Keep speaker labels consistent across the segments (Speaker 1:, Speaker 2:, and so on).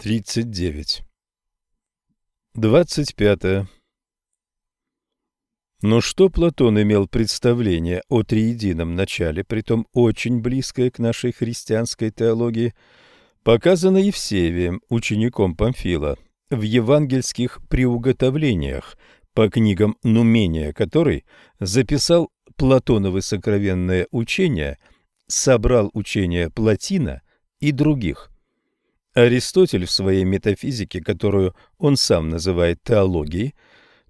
Speaker 1: 39. 25. Но что Платон имел представление о триедином начале, притом очень близкое к нашей христианской теологии, показано Евсевием, учеником Памфила, в евангельских приуготовлениях по книгам Нумения, который записал Платоновы сокровенное учение, собрал учения Платина и других. Аристотель в своей метафизике, которую он сам называет теологией,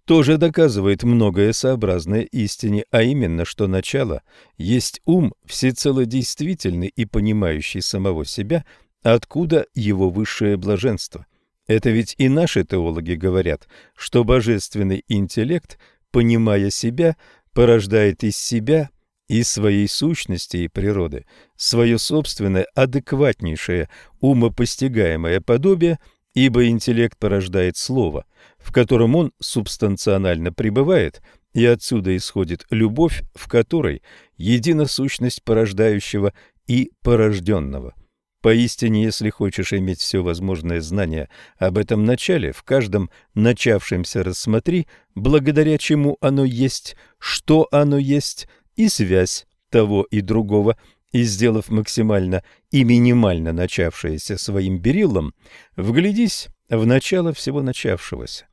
Speaker 1: тоже доказывает многое сообразное истине, а именно, что начало есть ум всецело действительный и понимающий самого себя, откуда его высшее блаженство. Это ведь и наши теологи говорят, что божественный интеллект, понимая себя, порождает из себя из своей сущности и природы свое собственное адекватнейшее умопостигаемое подобие, ибо интеллект порождает слово, в котором он субстанционально пребывает, и отсюда исходит любовь, в которой едина сущность порождающего и порожденного. Поистине, если хочешь иметь все возможное знание об этом начале, в каждом начавшемся рассмотри, благодаря чему оно есть, что оно есть – и связь того и другого, и, сделав максимально и минимально начавшееся своим бериллом, вглядись в начало всего начавшегося.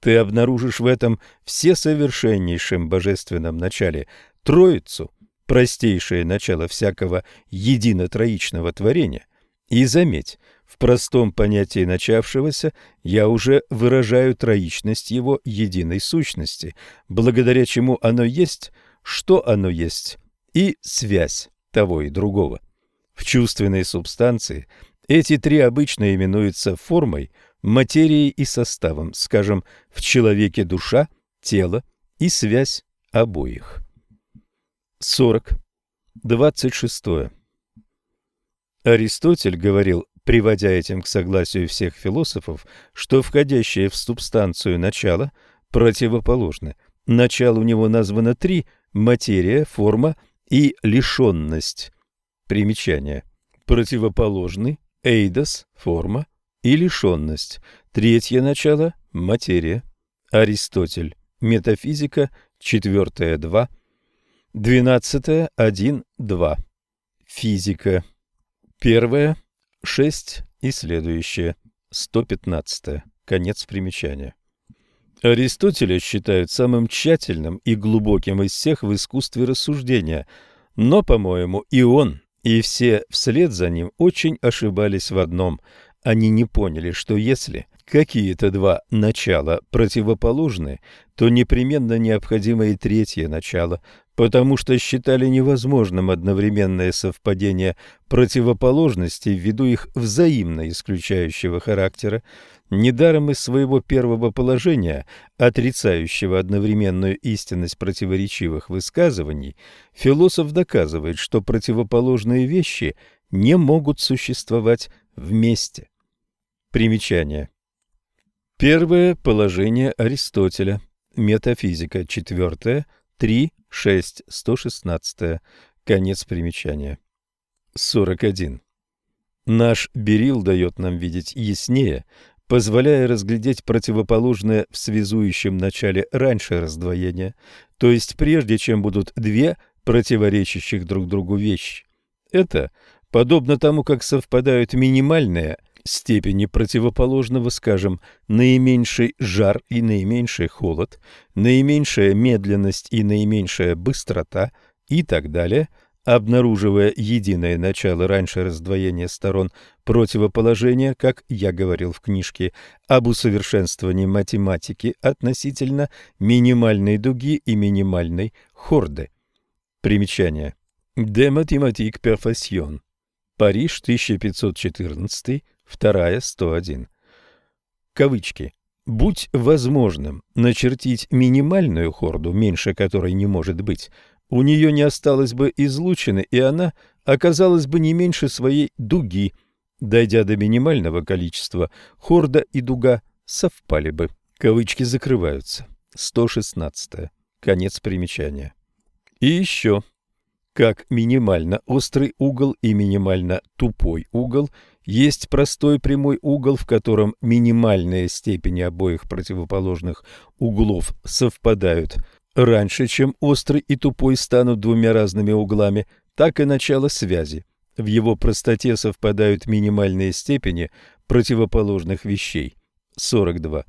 Speaker 1: Ты обнаружишь в этом все совершеннейшем божественном начале Троицу, простейшее начало всякого едино-троичного творения, и заметь, в простом понятии начавшегося я уже выражаю троичность его единой сущности, благодаря чему оно есть – что оно есть, и связь того и другого. В чувственной субстанции эти три обычно именуются формой, материей и составом, скажем, в человеке душа, тело и связь обоих. 40. 26. Аристотель говорил, приводя этим к согласию всех философов, что входящее в субстанцию начало противоположно. Начало у него названо три – материя, форма и лишенность. Примечание. Противоположный – эйдос, форма и лишенность. Третье начало – материя. Аристотель. Метафизика, четвертое – два. Двенадцатое – один, два. Физика. Первое – шесть и следующее. Сто пятнадцатое. Конец примечания. Аристотеля считают самым тщательным и глубоким из всех в искусстве рассуждения, но, по-моему, и он, и все вслед за ним очень ошибались в одном. Они не поняли, что если какие-то два начала противоположны, то непременно необходимо и третье начало, потому что считали невозможным одновременное совпадение противоположностей ввиду их взаимно исключающего характера. Недаром из своего первого положения, отрицающего одновременную истинность противоречивых высказываний, философ доказывает, что противоположные вещи не могут существовать вместе. Примечание. Первое положение Аристотеля. Метафизика. Четвертое. 3, 6, 116. Конец примечания. 41. Наш Берил дает нам видеть яснее, позволяя разглядеть противоположное в связующем начале раньше раздвоения, то есть прежде чем будут две противоречащих друг другу вещи. Это подобно тому, как совпадают минимальные степени противоположного, скажем, наименьший жар и наименьший холод, наименьшая медленность и наименьшая быстрота и так далее, обнаруживая единое начало раньше раздвоения сторон противоположения, как я говорил в книжке об усовершенствовании математики относительно минимальной дуги и минимальной хорды. Примечание. De mathématique perfection. Париж, 1514 вторая 101. Кавычки. Будь возможным начертить минимальную хорду, меньше которой не может быть, у нее не осталось бы излучины, и она оказалась бы не меньше своей дуги. Дойдя до минимального количества, хорда и дуга совпали бы. Кавычки закрываются. 116. Конец примечания. И еще. как минимально острый угол и минимально тупой угол, есть простой прямой угол, в котором минимальные степени обоих противоположных углов совпадают раньше, чем острый и тупой станут двумя разными углами, так и начало связи. В его простоте совпадают минимальные степени противоположных вещей. 42.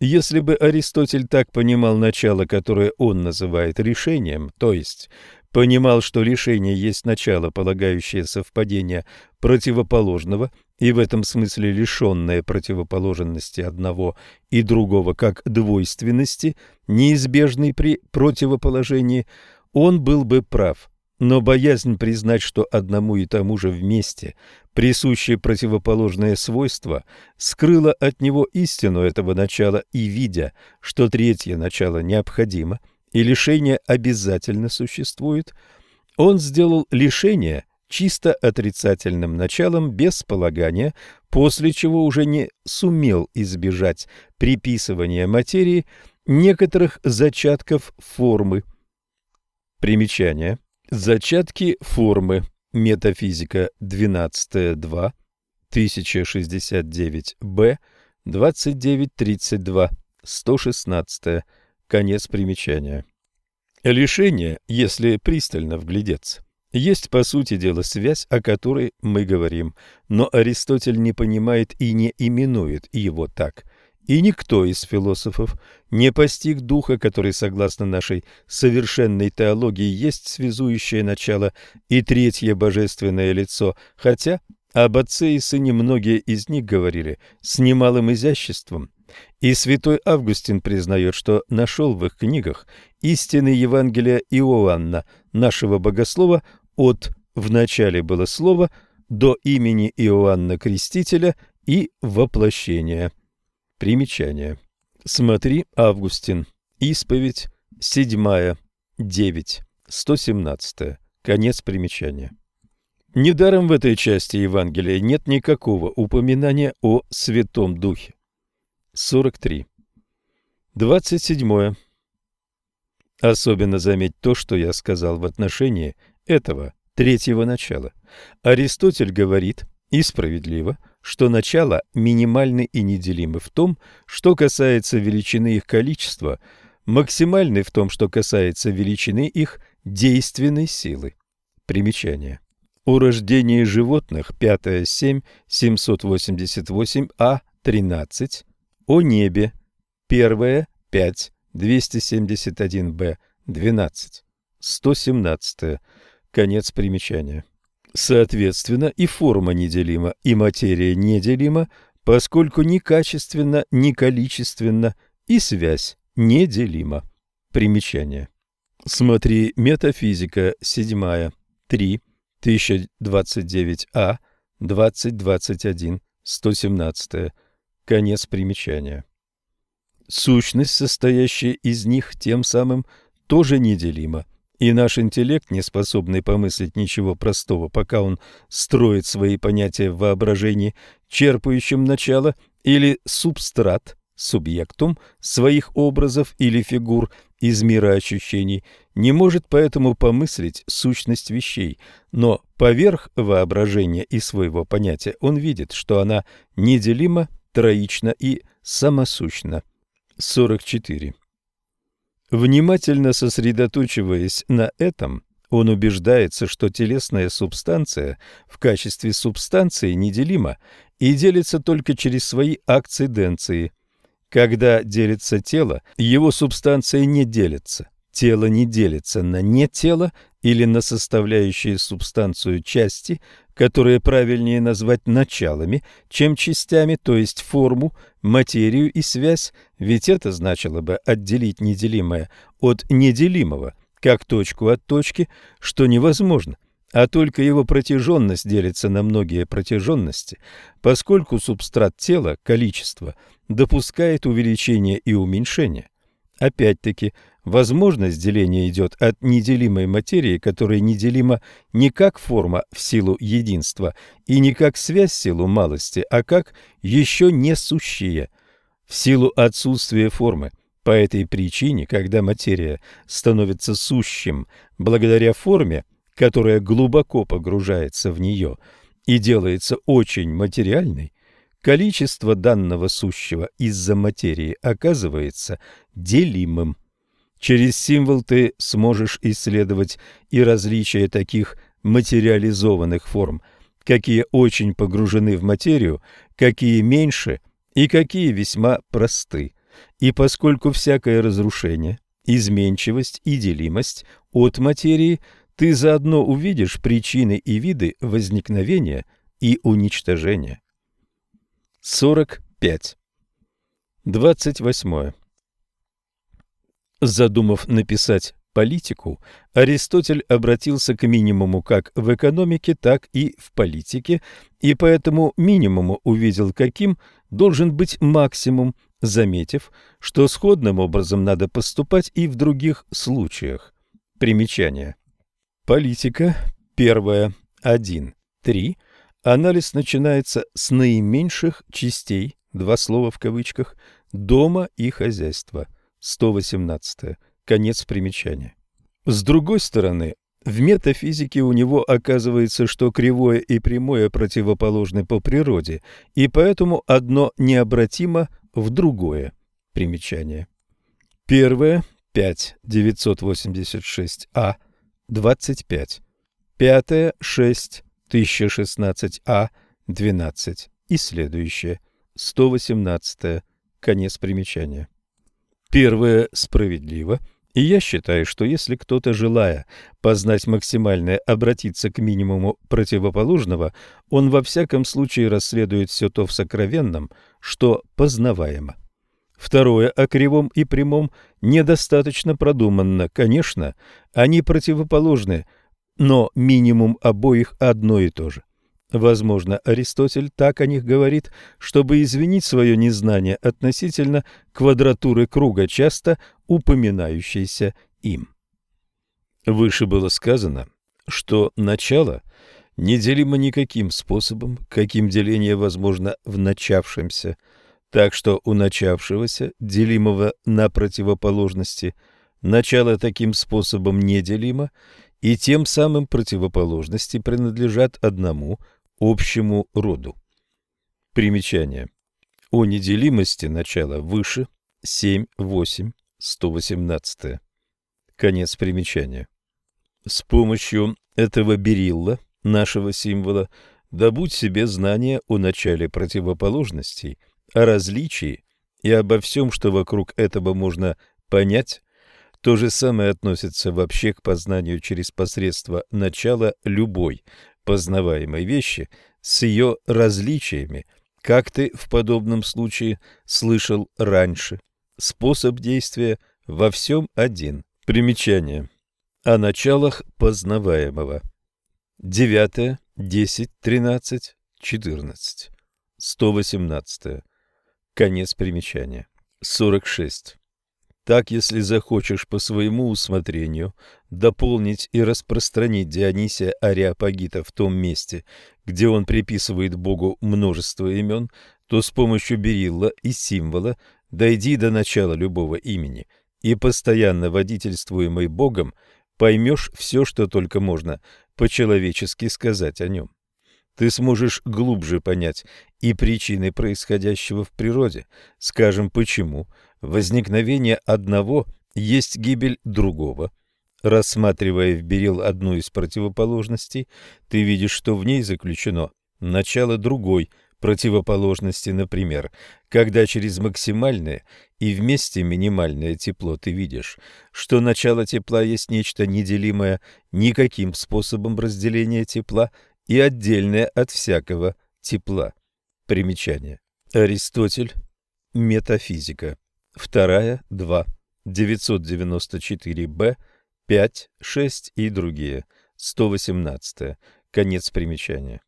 Speaker 1: Если бы Аристотель так понимал начало, которое он называет решением, то есть понимал, что решение есть начало, полагающее совпадение противоположного и в этом смысле лишенное противоположности одного и другого как двойственности, неизбежной при противоположении, он был бы прав. Но боязнь признать, что одному и тому же вместе присущее противоположное свойство, скрыла от него истину этого начала и, видя, что третье начало необходимо – и лишение обязательно существует, он сделал лишение чисто отрицательным началом без полагания, после чего уже не сумел избежать приписывания материи некоторых зачатков формы. Примечание. Зачатки формы. Метафизика 12.2, 1069б, 29.32, 116 Конец примечания. Лишение, если пристально вглядеться, есть, по сути дела, связь, о которой мы говорим, но Аристотель не понимает и не именует его так. И никто из философов не постиг духа, который, согласно нашей совершенной теологии, есть связующее начало и третье божественное лицо, хотя об отце и сыне многие из них говорили с немалым изяществом, и святой Августин признает, что нашел в их книгах истины Евангелия Иоанна, нашего богослова, от «в начале было слово» до имени Иоанна Крестителя и воплощения. Примечание. Смотри, Августин. Исповедь. Седьмая. Девять. Сто семнадцатая. Конец примечания. Недаром в этой части Евангелия нет никакого упоминания о Святом Духе. 43. 27. Особенно заметь то, что я сказал в отношении этого третьего начала. Аристотель говорит, и справедливо, что начало минимальны и неделимы в том, что касается величины их количества, максимальны в том, что касается величины их действенной силы. Примечание. О рождении животных 5 7 788 А 13 о небе. Первое, 5, 271б, 12. 117. Конец примечания. Соответственно, и форма неделима, и материя неделима, поскольку ни качественно, ни количественно, и связь неделима. Примечание. Смотри, метафизика, 7, 3, 1029а, 2021, 117. Конец примечания. Сущность, состоящая из них, тем самым тоже неделима, и наш интеллект, не способный помыслить ничего простого, пока он строит свои понятия в воображении, черпающем начало или субстрат, субъектум своих образов или фигур из мира ощущений, не может поэтому помыслить сущность вещей, но поверх воображения и своего понятия он видит, что она неделима троично и самосущно. 44. Внимательно сосредоточиваясь на этом, он убеждается, что телесная субстанция в качестве субстанции неделима и делится только через свои акциденции. Когда делится тело, его субстанция не делится. Тело не делится на не тело или на составляющие субстанцию части, которые правильнее назвать началами, чем частями, то есть форму, материю и связь, ведь это значило бы отделить неделимое от неделимого, как точку от точки, что невозможно, а только его протяженность делится на многие протяженности, поскольку субстрат тела, количество, допускает увеличение и уменьшение. Опять-таки, возможность деления идет от неделимой материи, которая неделима не как форма в силу единства и не как связь в силу малости, а как еще не сущие, в силу отсутствия формы. По этой причине, когда материя становится сущим благодаря форме, которая глубоко погружается в нее и делается очень материальной, количество данного сущего из-за материи оказывается делимым. Через символ ты сможешь исследовать и различия таких материализованных форм, какие очень погружены в материю, какие меньше и какие весьма просты. И поскольку всякое разрушение, изменчивость и делимость от материи, ты заодно увидишь причины и виды возникновения и уничтожения. 45. 28. Задумав написать политику, Аристотель обратился к минимуму как в экономике, так и в политике, и поэтому минимуму увидел, каким должен быть максимум, заметив, что сходным образом надо поступать и в других случаях. Примечание. Политика. Первое. 1. 3. Анализ начинается с наименьших частей, два слова в кавычках, дома и хозяйства. 118. Конец примечания. С другой стороны, в метафизике у него оказывается, что кривое и прямое противоположны по природе, и поэтому одно необратимо в другое. Примечание. Первое 5 986 А 25. Пятое 6 1016 А 12 и следующее. 118. Конец примечания. Первое справедливо, и я считаю, что если кто-то, желая познать максимальное, обратиться к минимуму противоположного, он во всяком случае расследует все то в сокровенном, что познаваемо. Второе о кривом и прямом недостаточно продуманно. Конечно, они противоположны, но минимум обоих одно и то же. Возможно, Аристотель так о них говорит, чтобы извинить свое незнание относительно квадратуры круга, часто упоминающейся им. Выше было сказано, что начало неделимо никаким способом, каким деление возможно в начавшемся, так что у начавшегося, делимого на противоположности, начало таким способом неделимо, и тем самым противоположности принадлежат одному общему роду. Примечание. О неделимости начала выше 7, 8, 118. Конец примечания. С помощью этого берилла, нашего символа, добудь себе знания о начале противоположностей, о различии и обо всем, что вокруг этого можно понять. То же самое относится вообще к познанию через посредство начала любой познаваемой вещи с ее различиями, как ты в подобном случае слышал раньше. Способ действия во всем один. Примечание. О началах познаваемого. 9, 10, 13, 14. 118. Конец примечания. 46. Так, если захочешь по своему усмотрению дополнить и распространить Дионисия Ариапагита в том месте, где он приписывает Богу множество имен, то с помощью берилла и символа дойди до начала любого имени, и постоянно водительствуемый Богом поймешь все, что только можно по-человечески сказать о нем. Ты сможешь глубже понять и причины происходящего в природе, скажем, почему – возникновение одного есть гибель другого. Рассматривая в берил одну из противоположностей, ты видишь, что в ней заключено начало другой противоположности, например, когда через максимальное и вместе минимальное тепло ты видишь, что начало тепла есть нечто неделимое никаким способом разделения тепла и отдельное от всякого тепла. Примечание. Аристотель. Метафизика. Вторая, 2, 994-Б, 5, 6 и другие. 118. Конец примечания.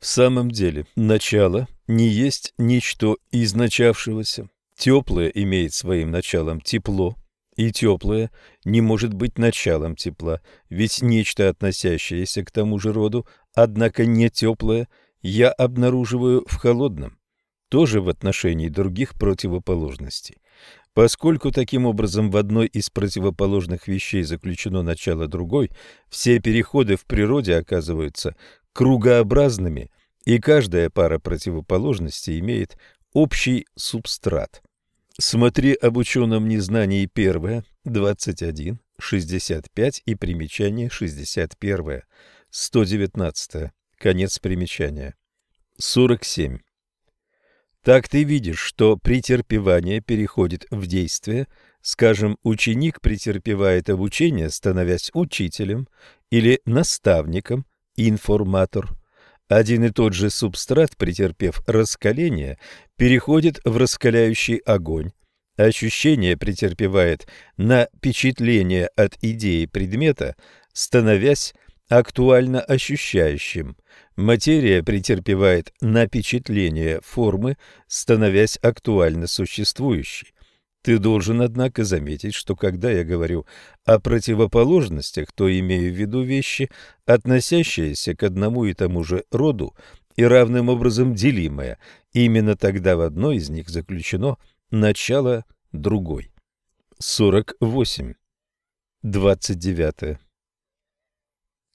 Speaker 1: В самом деле, начало не есть ничто из начавшегося. Теплое имеет своим началом тепло, и теплое не может быть началом тепла, ведь нечто, относящееся к тому же роду, однако не теплое, я обнаруживаю в холодном тоже в отношении других противоположностей. Поскольку таким образом в одной из противоположных вещей заключено начало другой, все переходы в природе оказываются кругообразными, и каждая пара противоположностей имеет общий субстрат. Смотри об ученом незнании первое, 21, 65 и примечание 61, 119, конец примечания. 47. Так ты видишь, что претерпевание переходит в действие, скажем, ученик претерпевает обучение, становясь учителем или наставником, информатор. Один и тот же субстрат, претерпев раскаление, переходит в раскаляющий огонь. Ощущение претерпевает на впечатление от идеи предмета, становясь актуально ощущающим. Материя претерпевает напечатление формы, становясь актуально существующей. Ты должен, однако, заметить, что когда я говорю о противоположностях, то имею в виду вещи, относящиеся к одному и тому же роду и равным образом делимые. Именно тогда в одной из них заключено начало другой. 48. 29.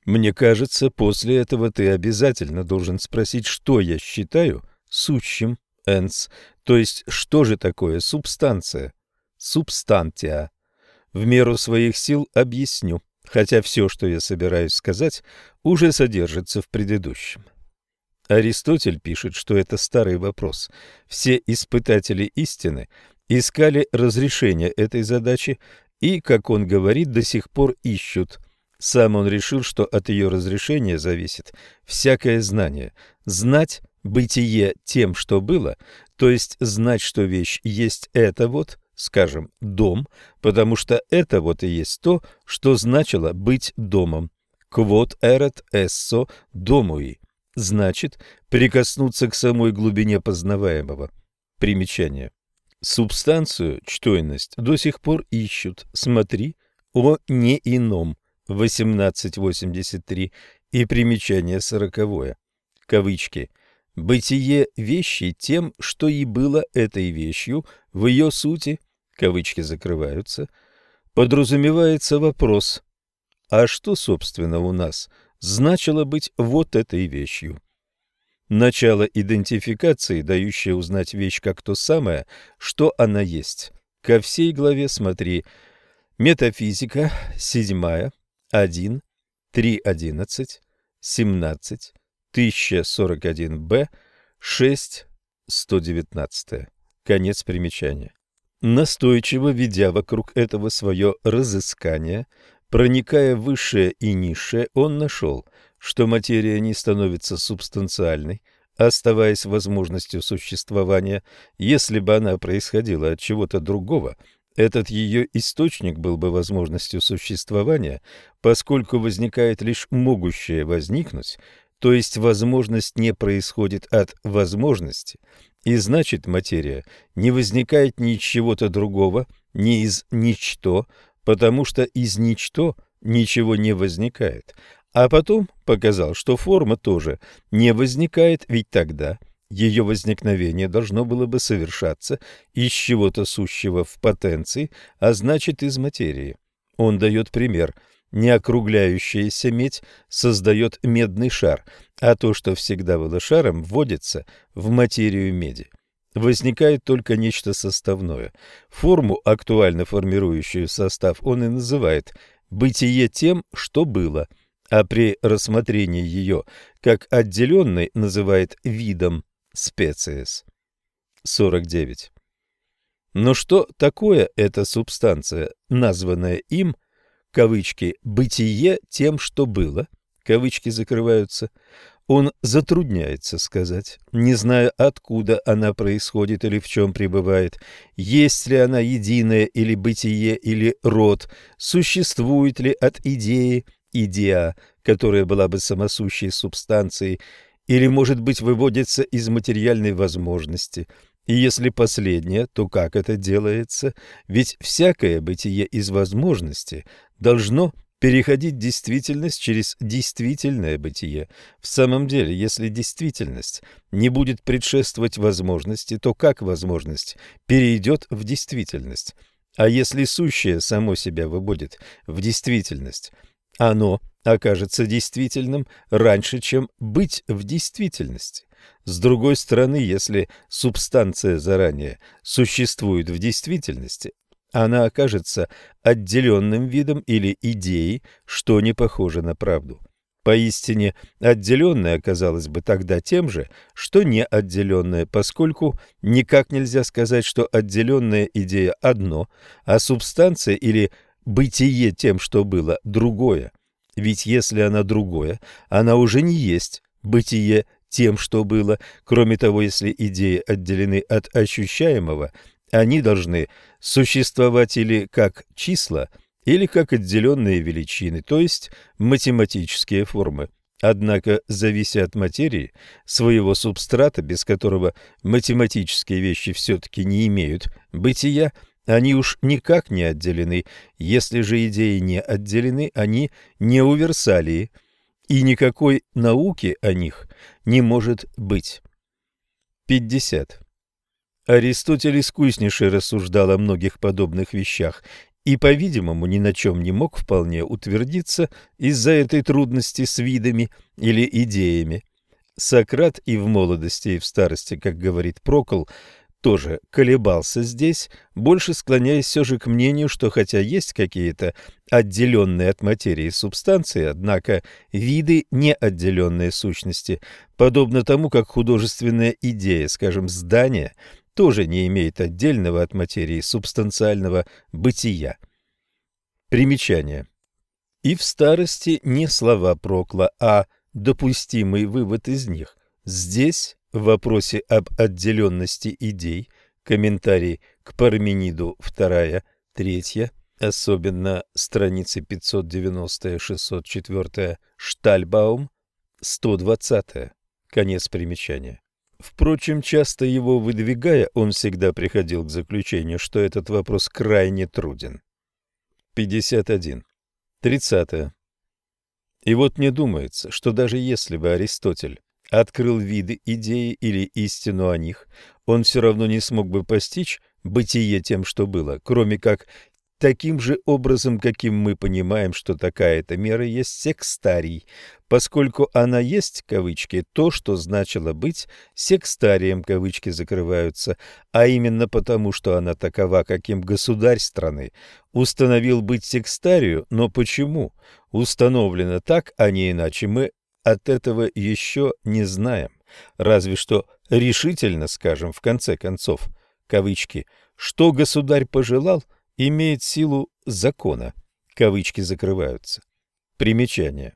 Speaker 1: Мне кажется, после этого ты обязательно должен спросить, что я считаю сущим, энс, то есть что же такое субстанция, субстантия. В меру своих сил объясню, хотя все, что я собираюсь сказать, уже содержится в предыдущем. Аристотель пишет, что это старый вопрос. Все испытатели истины искали разрешение этой задачи и, как он говорит, до сих пор ищут – сам он решил, что от ее разрешения зависит всякое знание. Знать бытие тем, что было, то есть знать, что вещь есть это вот, скажем, дом, потому что это вот и есть то, что значило быть домом. Quod erat esso domui. Значит, прикоснуться к самой глубине познаваемого. Примечание. Субстанцию, чтойность, до сих пор ищут. Смотри о не ином. 1883 и примечание сороковое. Кавычки. «Бытие вещи тем, что и было этой вещью в ее сути», кавычки закрываются, подразумевается вопрос, а что, собственно, у нас значило быть вот этой вещью? Начало идентификации, дающее узнать вещь как то самое, что она есть. Ко всей главе смотри «Метафизика», седьмая, 1, 3.11, 17, 1041-Б, 6, 119. Конец примечания. Настойчиво ведя вокруг этого свое разыскание, проникая в высшее и низшее, он нашел, что материя не становится субстанциальной, оставаясь возможностью существования, если бы она происходила от чего-то другого – этот ее источник был бы возможностью существования, поскольку возникает лишь могущее возникнуть, то есть возможность не происходит от возможности, и значит материя не возникает ни из чего-то другого, ни из ничто, потому что из ничто ничего не возникает. А потом показал, что форма тоже не возникает, ведь тогда – ее возникновение должно было бы совершаться из чего-то сущего в потенции, а значит из материи. Он дает пример. Неокругляющаяся медь создает медный шар, а то, что всегда было шаром, вводится в материю меди. Возникает только нечто составное. Форму, актуально формирующую состав, он и называет «бытие тем, что было», а при рассмотрении ее как отделенной называет видом специес. 49. Но что такое эта субстанция, названная им, кавычки, «бытие тем, что было», кавычки закрываются, он затрудняется сказать, не зная, откуда она происходит или в чем пребывает, есть ли она единое или бытие, или род, существует ли от идеи идея, которая была бы самосущей субстанцией, или, может быть, выводится из материальной возможности. И если последнее, то как это делается? Ведь всякое бытие из возможности должно переходить действительность через действительное бытие. В самом деле, если действительность не будет предшествовать возможности, то как возможность перейдет в действительность? А если сущее само себя выводит в действительность, оно окажется действительным раньше, чем быть в действительности. С другой стороны, если субстанция заранее существует в действительности, она окажется отделенным видом или идеей, что не похоже на правду. Поистине, отделенное оказалось бы тогда тем же, что неотделенное, поскольку никак нельзя сказать, что отделенная идея одно, а субстанция или бытие тем, что было, другое. Ведь если она другое, она уже не есть бытие тем, что было. Кроме того, если идеи отделены от ощущаемого – они должны существовать или как числа, или как отделенные величины, то есть математические формы. Однако, завися от материи, своего субстрата, без которого математические вещи все-таки не имеют бытия, они уж никак не отделены. Если же идеи не отделены, они не универсалии, и никакой науки о них не может быть. 50. Аристотель искуснейше рассуждал о многих подобных вещах и, по-видимому, ни на чем не мог вполне утвердиться из-за этой трудности с видами или идеями. Сократ и в молодости, и в старости, как говорит Прокол, тоже колебался здесь, больше склоняясь все же к мнению, что хотя есть какие-то отделенные от материи субстанции, однако виды не отделенные сущности, подобно тому, как художественная идея, скажем, здания, тоже не имеет отдельного от материи субстанциального бытия. Примечание. И в старости не слова Прокла, а допустимый вывод из них. Здесь, в вопросе об отделенности идей, комментарий к Пармениду 2, 3, особенно страницы 590-604, Штальбаум, 120, конец примечания. Впрочем, часто его выдвигая, он всегда приходил к заключению, что этот вопрос крайне труден. 51. 30. И вот мне думается, что даже если бы Аристотель открыл виды идеи или истину о них, он все равно не смог бы постичь бытие тем, что было, кроме как таким же образом, каким мы понимаем, что такая-то мера есть секстарий, поскольку она есть, кавычки, то, что значило быть секстарием, кавычки закрываются, а именно потому, что она такова, каким государь страны. Установил быть секстарию, но почему? Установлено так, а не иначе, мы от этого еще не знаем, разве что решительно скажем в конце концов, кавычки, что государь пожелал – имеет силу закона. Кавычки закрываются. Примечание.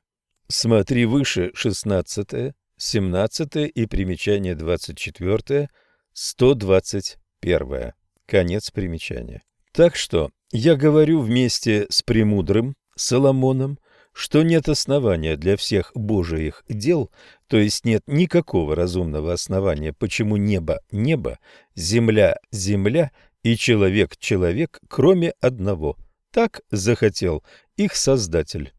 Speaker 1: Смотри выше 16, 17 и примечание 24, 121. Конец примечания. Так что я говорю вместе с премудрым Соломоном, что нет основания для всех Божиих дел, то есть нет никакого разумного основания, почему небо – небо, земля – земля – и человек-человек, кроме одного. Так захотел их Создатель.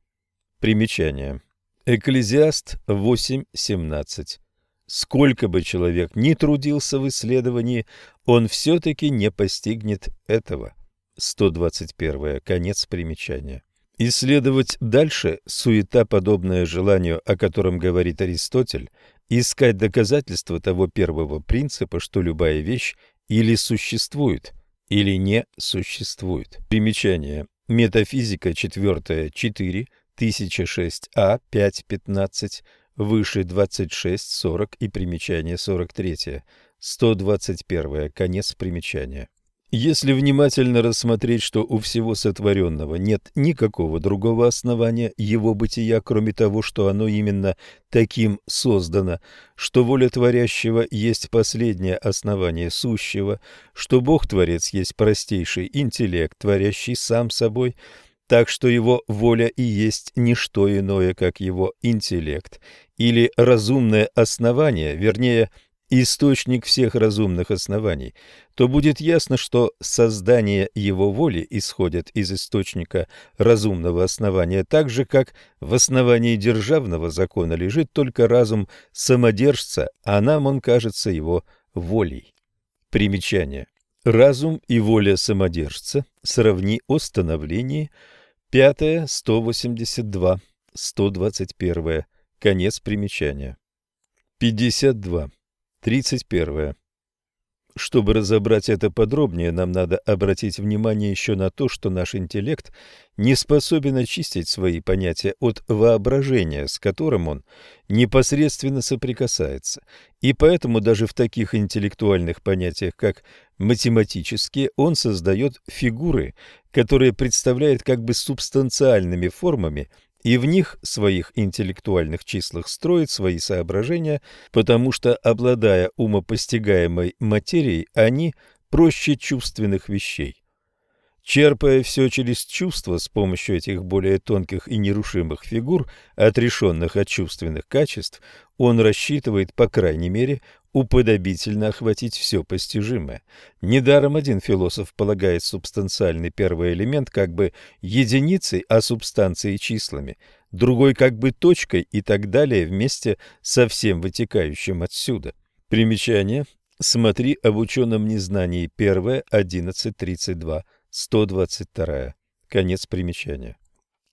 Speaker 1: Примечание. Экклезиаст 8.17. Сколько бы человек ни трудился в исследовании, он все-таки не постигнет этого. 121. Конец примечания. Исследовать дальше суета, подобная желанию, о котором говорит Аристотель, искать доказательства того первого принципа, что любая вещь или существует, или не существует. Примечание. Метафизика 4, 4, 1006А, 5, 15, выше 26, 40 и примечание 43, 121, конец примечания. Если внимательно рассмотреть, что у всего сотворенного нет никакого другого основания его бытия, кроме того, что оно именно таким создано, что воля творящего есть последнее основание сущего, что Бог-творец есть простейший интеллект, творящий сам собой, так что его воля и есть не что иное, как его интеллект, или разумное основание, вернее, источник всех разумных оснований, то будет ясно, что создание его воли исходит из источника разумного основания, так же, как в основании державного закона лежит только разум самодержца, а нам он кажется его волей. Примечание. Разум и воля самодержца сравни о становлении 5, 182, 121. Конец примечания. 52. 31. Чтобы разобрать это подробнее, нам надо обратить внимание еще на то, что наш интеллект не способен очистить свои понятия от воображения, с которым он непосредственно соприкасается. И поэтому даже в таких интеллектуальных понятиях, как математические, он создает фигуры, которые представляет как бы субстанциальными формами и в них, своих интеллектуальных числах, строит свои соображения, потому что, обладая умопостигаемой материей, они проще чувственных вещей. Черпая все через чувства с помощью этих более тонких и нерушимых фигур, отрешенных от чувственных качеств, он рассчитывает, по крайней мере, уподобительно охватить все постижимое. Недаром один философ полагает субстанциальный первый элемент как бы единицей, а субстанцией числами, другой как бы точкой и так далее вместе со всем вытекающим отсюда. Примечание. Смотри об ученом незнании 1, 11.32, 122. Конец примечания.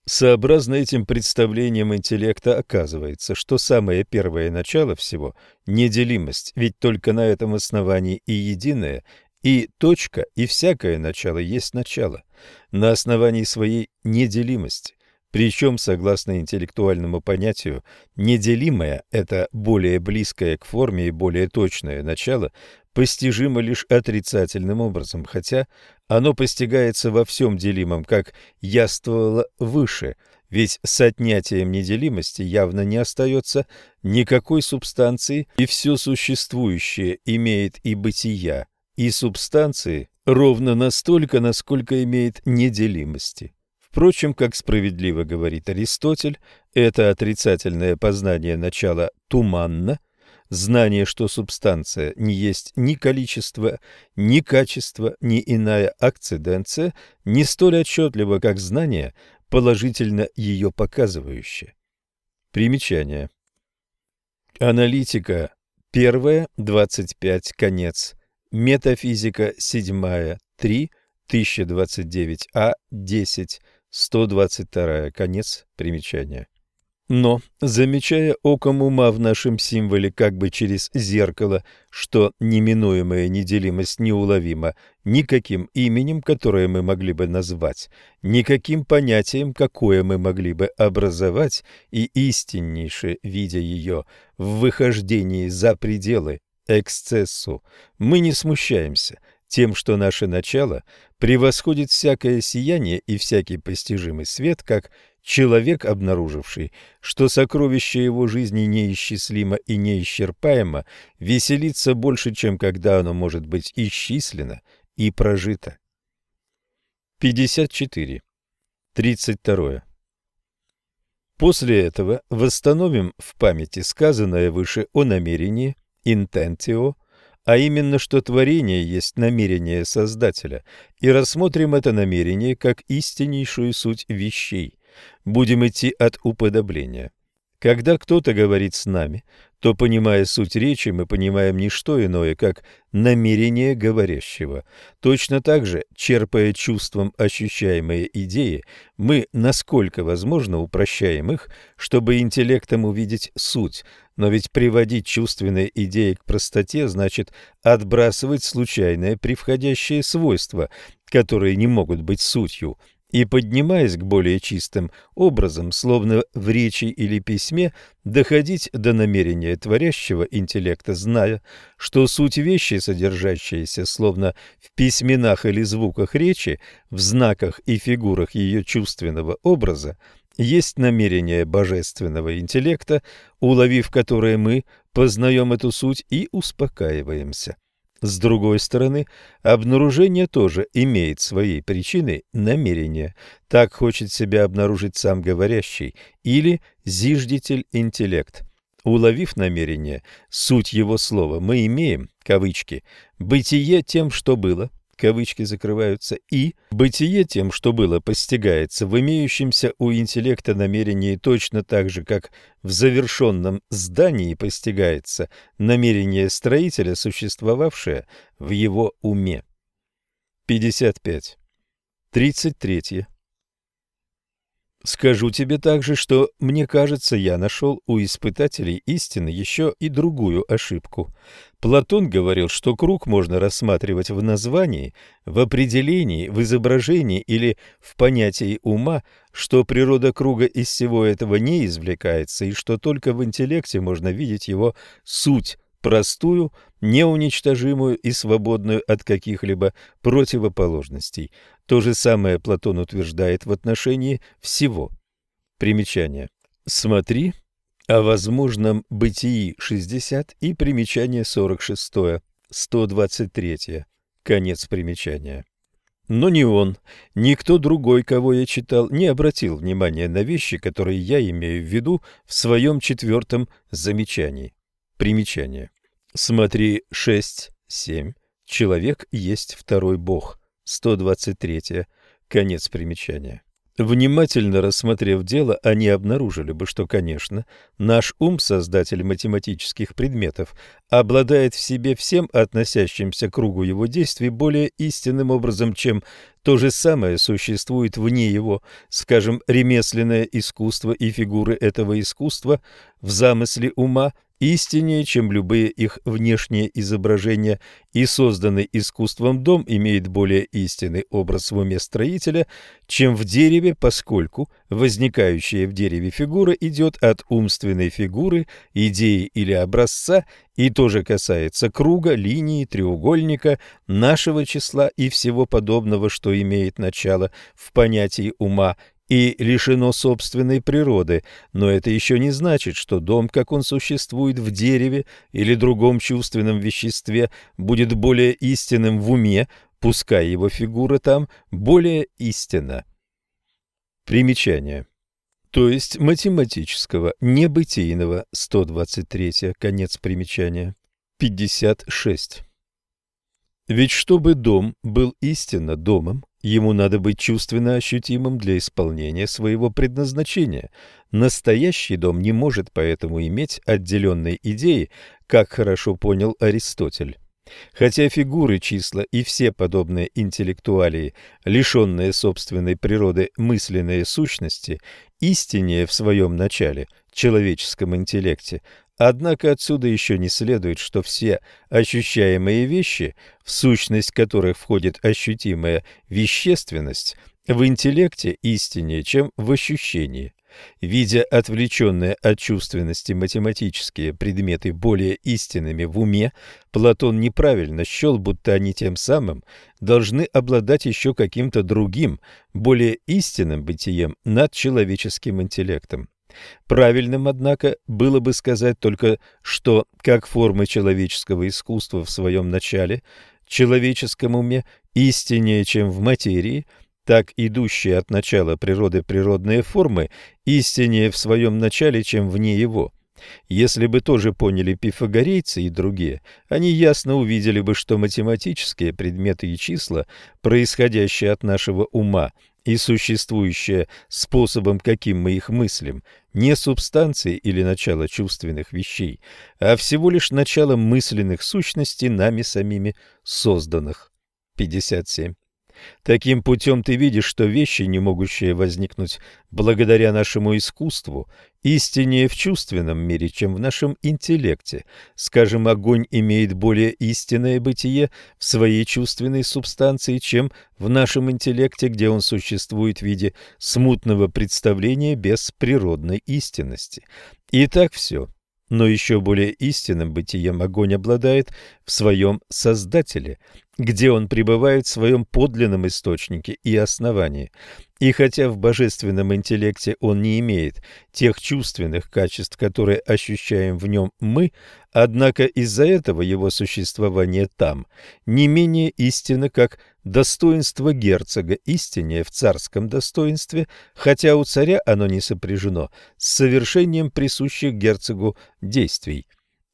Speaker 1: Сообразно этим представлениям интеллекта оказывается, что самое первое начало всего – неделимость, ведь только на этом основании и единое, и точка, и всякое начало есть начало, на основании своей неделимости. Причем, согласно интеллектуальному понятию, неделимое – это более близкое к форме и более точное начало, постижимо лишь отрицательным образом, хотя оно постигается во всем делимом, как яствовало выше, ведь с отнятием неделимости явно не остается никакой субстанции, и все существующее имеет и бытия, и субстанции ровно настолько, насколько имеет неделимости. Впрочем, как справедливо говорит Аристотель, это отрицательное познание начала туманно, знание, что субстанция не есть ни количество, ни качество, ни иная акциденция, не столь отчетливо, как знание, положительно ее показывающее. Примечание. Аналитика 1, 25, конец. Метафизика 7, 3, 1029а, 10, 122, конец примечания. Но, замечая оком ума в нашем символе как бы через зеркало, что неминуемая неделимость неуловима никаким именем, которое мы могли бы назвать, никаким понятием, какое мы могли бы образовать, и истиннейше, видя ее в выхождении за пределы эксцессу, мы не смущаемся тем, что наше начало превосходит всякое сияние и всякий постижимый свет, как Человек, обнаруживший, что сокровище его жизни неисчислимо и неисчерпаемо, веселится больше, чем когда оно может быть исчислено и прожито. 54. 32. После этого восстановим в памяти сказанное выше о намерении, интентио, а именно, что творение есть намерение Создателя, и рассмотрим это намерение как истиннейшую суть вещей. Будем идти от уподобления. Когда кто-то говорит с нами, то, понимая суть речи, мы понимаем не что иное, как намерение говорящего. Точно так же, черпая чувством ощущаемые идеи, мы, насколько возможно, упрощаем их, чтобы интеллектом увидеть суть. Но ведь приводить чувственные идеи к простоте значит отбрасывать случайные превходящие свойства, которые не могут быть сутью, и, поднимаясь к более чистым образом, словно в речи или письме, доходить до намерения творящего интеллекта, зная, что суть вещи, содержащиеся словно в письменах или звуках речи, в знаках и фигурах ее чувственного образа, есть намерение божественного интеллекта, уловив которое мы познаем эту суть и успокаиваемся. С другой стороны, обнаружение тоже имеет своей причиной намерение. Так хочет себя обнаружить сам говорящий или зиждитель интеллект. Уловив намерение, суть его слова, мы имеем, кавычки, «бытие тем, что было», кавычки закрываются, и «бытие тем, что было, постигается в имеющемся у интеллекта намерении точно так же, как в завершенном здании постигается намерение строителя, существовавшее в его уме». 55. 33. Скажу тебе также, что, мне кажется, я нашел у испытателей истины еще и другую ошибку. Платон говорил, что круг можно рассматривать в названии, в определении, в изображении или в понятии ума, что природа круга из всего этого не извлекается и что только в интеллекте можно видеть его суть, простую, неуничтожимую и свободную от каких-либо противоположностей. То же самое Платон утверждает в отношении всего. Примечание. Смотри о возможном бытии 60 и примечание 46, 123. Конец примечания. Но ни он, ни кто другой, кого я читал, не обратил внимания на вещи, которые я имею в виду в своем четвертом замечании. Примечание. Смотри 6.7. Человек есть второй бог. 123. Конец примечания. Внимательно рассмотрев дело, они обнаружили бы, что, конечно, наш ум, создатель математических предметов, обладает в себе всем относящимся к кругу его действий более истинным образом, чем то же самое существует вне его, скажем, ремесленное искусство и фигуры этого искусства в замысле ума – истиннее, чем любые их внешние изображения, и созданный искусством дом имеет более истинный образ в уме строителя, чем в дереве, поскольку возникающая в дереве фигура идет от умственной фигуры, идеи или образца, и тоже касается круга, линии, треугольника, нашего числа и всего подобного, что имеет начало в понятии ума и лишено собственной природы, но это еще не значит, что дом, как он существует в дереве или другом чувственном веществе, будет более истинным в уме, пускай его фигура там более истинна. Примечание. То есть математического, небытийного, 123, конец примечания, 56. Ведь чтобы дом был истинно домом, Ему надо быть чувственно ощутимым для исполнения своего предназначения. Настоящий дом не может поэтому иметь отделенной идеи, как хорошо понял Аристотель. Хотя фигуры, числа и все подобные интеллектуалии, лишенные собственной природы мысленные сущности, истиннее в своем начале, человеческом интеллекте, Однако отсюда еще не следует, что все ощущаемые вещи, в сущность которых входит ощутимая вещественность, в интеллекте истиннее, чем в ощущении. Видя отвлеченные от чувственности математические предметы более истинными в уме, Платон неправильно счел, будто они тем самым должны обладать еще каким-то другим, более истинным бытием над человеческим интеллектом. Правильным, однако, было бы сказать только, что, как формы человеческого искусства в своем начале, человеческом уме истиннее, чем в материи, так идущие от начала природы природные формы истиннее в своем начале, чем вне его. Если бы тоже поняли пифагорейцы и другие, они ясно увидели бы, что математические предметы и числа, происходящие от нашего ума и существующие способом, каким мы их мыслим, не субстанции или начало чувственных вещей, а всего лишь начало мысленных сущностей, нами самими созданных. 57. Таким путем ты видишь, что вещи, не могущие возникнуть благодаря нашему искусству, истиннее в чувственном мире, чем в нашем интеллекте. Скажем, огонь имеет более истинное бытие в своей чувственной субстанции, чем в нашем интеллекте, где он существует в виде смутного представления без природной истинности. И так все. Но еще более истинным бытием огонь обладает в своем Создателе, где он пребывает в своем подлинном источнике и основании. И хотя в божественном интеллекте он не имеет тех чувственных качеств, которые ощущаем в нем мы, однако из-за этого его существование там не менее истинно, как достоинство герцога истине в царском достоинстве, хотя у царя оно не сопряжено с совершением присущих герцогу действий.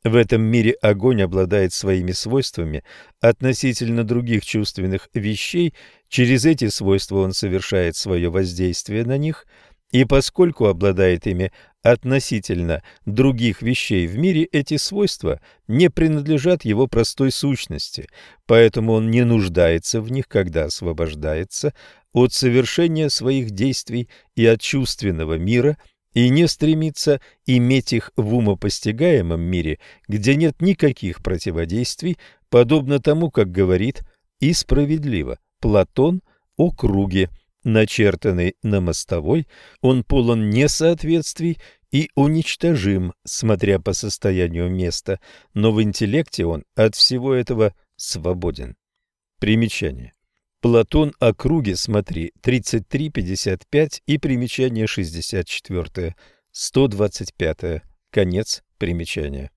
Speaker 1: В этом мире огонь обладает своими свойствами относительно других чувственных вещей, через эти свойства он совершает свое воздействие на них, и поскольку обладает ими относительно других вещей в мире, эти свойства не принадлежат его простой сущности, поэтому он не нуждается в них, когда освобождается от совершения своих действий и от чувственного мира – и не стремится иметь их в умопостигаемом мире, где нет никаких противодействий, подобно тому, как говорит и справедливо Платон о круге, начертанный на мостовой, он полон несоответствий и уничтожим, смотря по состоянию места, но в интеллекте он от всего этого свободен. Примечание. Платон о круге, смотри, 33-55 и примечание 64, 125, конец примечания.